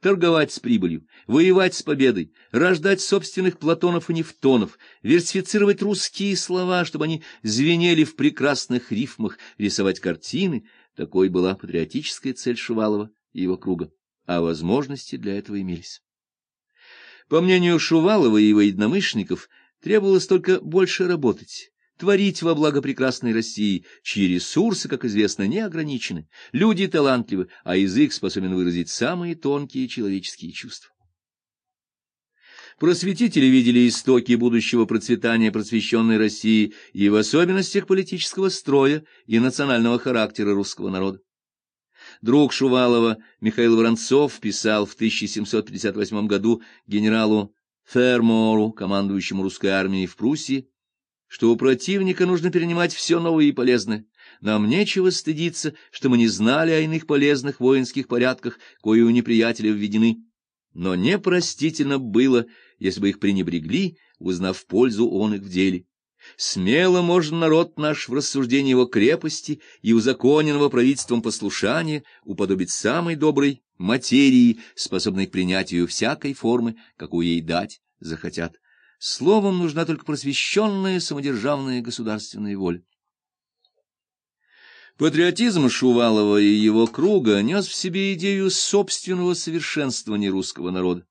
торговать с прибылью, воевать с победой, рождать собственных Платонов и Нефтонов, версифицировать русские слова, чтобы они звенели в прекрасных рифмах, рисовать картины — такой была патриотическая цель Шувалова и его круга, а возможности для этого имелись. По мнению Шувалова и его единомышленников, требовалось только больше работать, творить во благо прекрасной России, чьи ресурсы, как известно, не ограничены, люди талантливы, а язык способен выразить самые тонкие человеческие чувства. Просветители видели истоки будущего процветания просвещенной России и в особенностях политического строя и национального характера русского народа. Друг Шувалова Михаил Воронцов писал в 1758 году генералу Фермору, командующему русской армией в Пруссии, что у противника нужно перенимать все новое и полезное. Нам нечего стыдиться, что мы не знали о иных полезных воинских порядках, кои у неприятеля введены. Но непростительно было, если бы их пренебрегли, узнав пользу он их в деле. Смело можно народ наш в рассуждении его крепости и узаконенного правительством послушания уподобить самой доброй материи, способной к принятию всякой формы, какую ей дать захотят. Словом, нужна только просвещенная самодержавная государственная воля. Патриотизм Шувалова и его круга нес в себе идею собственного совершенствования русского народа.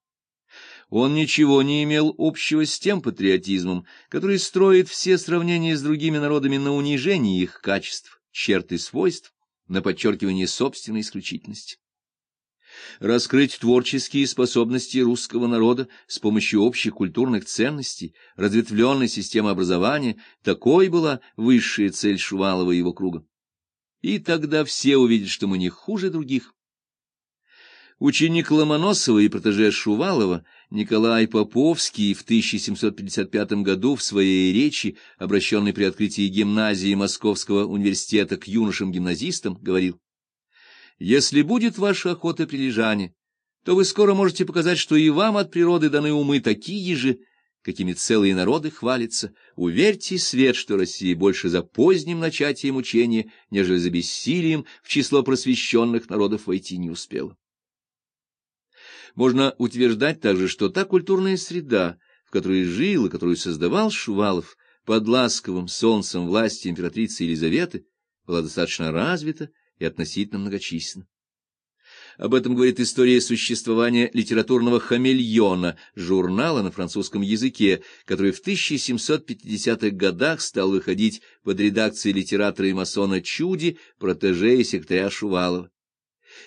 Он ничего не имел общего с тем патриотизмом, который строит все сравнения с другими народами на унижении их качеств, черт и свойств, на подчеркивание собственной исключительности. Раскрыть творческие способности русского народа с помощью общих культурных ценностей, разветвленной системы образования — такой была высшая цель Шувалова и его круга. И тогда все увидят, что мы не хуже других. Ученик Ломоносова и протеже Шувалова — Николай Поповский в 1755 году в своей речи, обращенной при открытии гимназии Московского университета к юношам-гимназистам, говорил, «Если будет ваша охота прилежание, то вы скоро можете показать, что и вам от природы даны умы такие же, какими целые народы хвалятся. Уверьте, свет, что Россия больше за поздним начатием учения, нежели за бессилием в число просвещенных народов войти не успела. Можно утверждать также, что та культурная среда, в которой жил и которую создавал Шувалов под ласковым солнцем власти императрицы Елизаветы, была достаточно развита и относительно многочисленна. Об этом говорит история существования литературного «Хамельона», журнала на французском языке, который в 1750-х годах стал выходить под редакцией литератора и масона Чуди, протеже и секретаря Шувалова.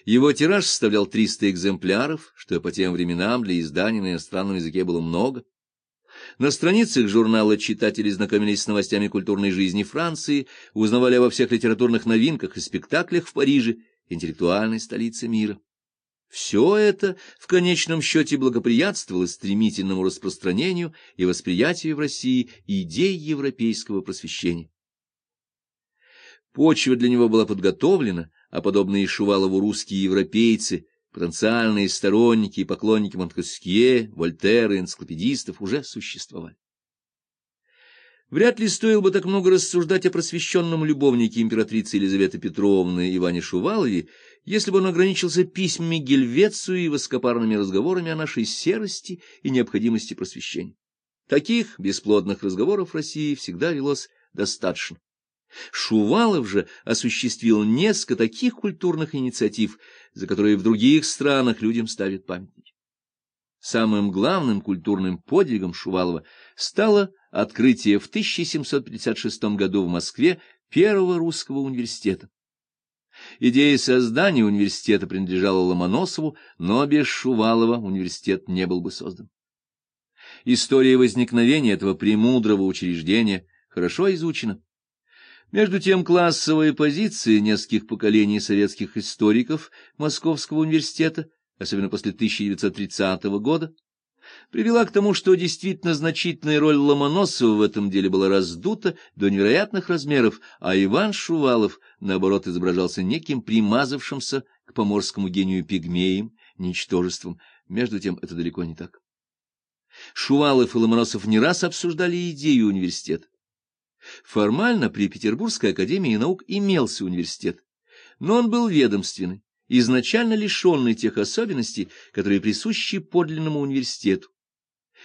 Его тираж составлял 300 экземпляров, что по тем временам для издания на иностранном языке было много. На страницах журнала читатели знакомились с новостями культурной жизни Франции, узнавали обо всех литературных новинках и спектаклях в Париже, интеллектуальной столице мира. Все это в конечном счете благоприятствовало стремительному распространению и восприятию в России идей европейского просвещения. Почва для него была подготовлена, а подобные Шувалову русские европейцы, потенциальные сторонники и поклонники Монтескье, Вольтера энциклопедистов уже существовали. Вряд ли стоило бы так много рассуждать о просвещенном любовнике императрицы Елизаветы Петровны Иване Шувалове, если бы он ограничился письмами Гельвецию и воскопарными разговорами о нашей серости и необходимости просвещения. Таких бесплодных разговоров в России всегда велось достаточно. Шувалов же осуществил несколько таких культурных инициатив, за которые в других странах людям ставят памятники. Самым главным культурным подвигом Шувалова стало открытие в 1756 году в Москве первого русского университета. Идея создания университета принадлежала Ломоносову, но без Шувалова университет не был бы создан. История возникновения этого премудрого учреждения хорошо изучена. Между тем классовая позиция нескольких поколений советских историков Московского университета, особенно после 1930 года, привела к тому, что действительно значительная роль Ломоносова в этом деле была раздута до невероятных размеров, а Иван Шувалов, наоборот, изображался неким примазавшимся к поморскому гению пигмеем, ничтожеством. Между тем, это далеко не так. Шувалов и Ломоносов не раз обсуждали идею университета. Формально при Петербургской академии наук имелся университет, но он был ведомственный изначально лишенный тех особенностей, которые присущи подлинному университету.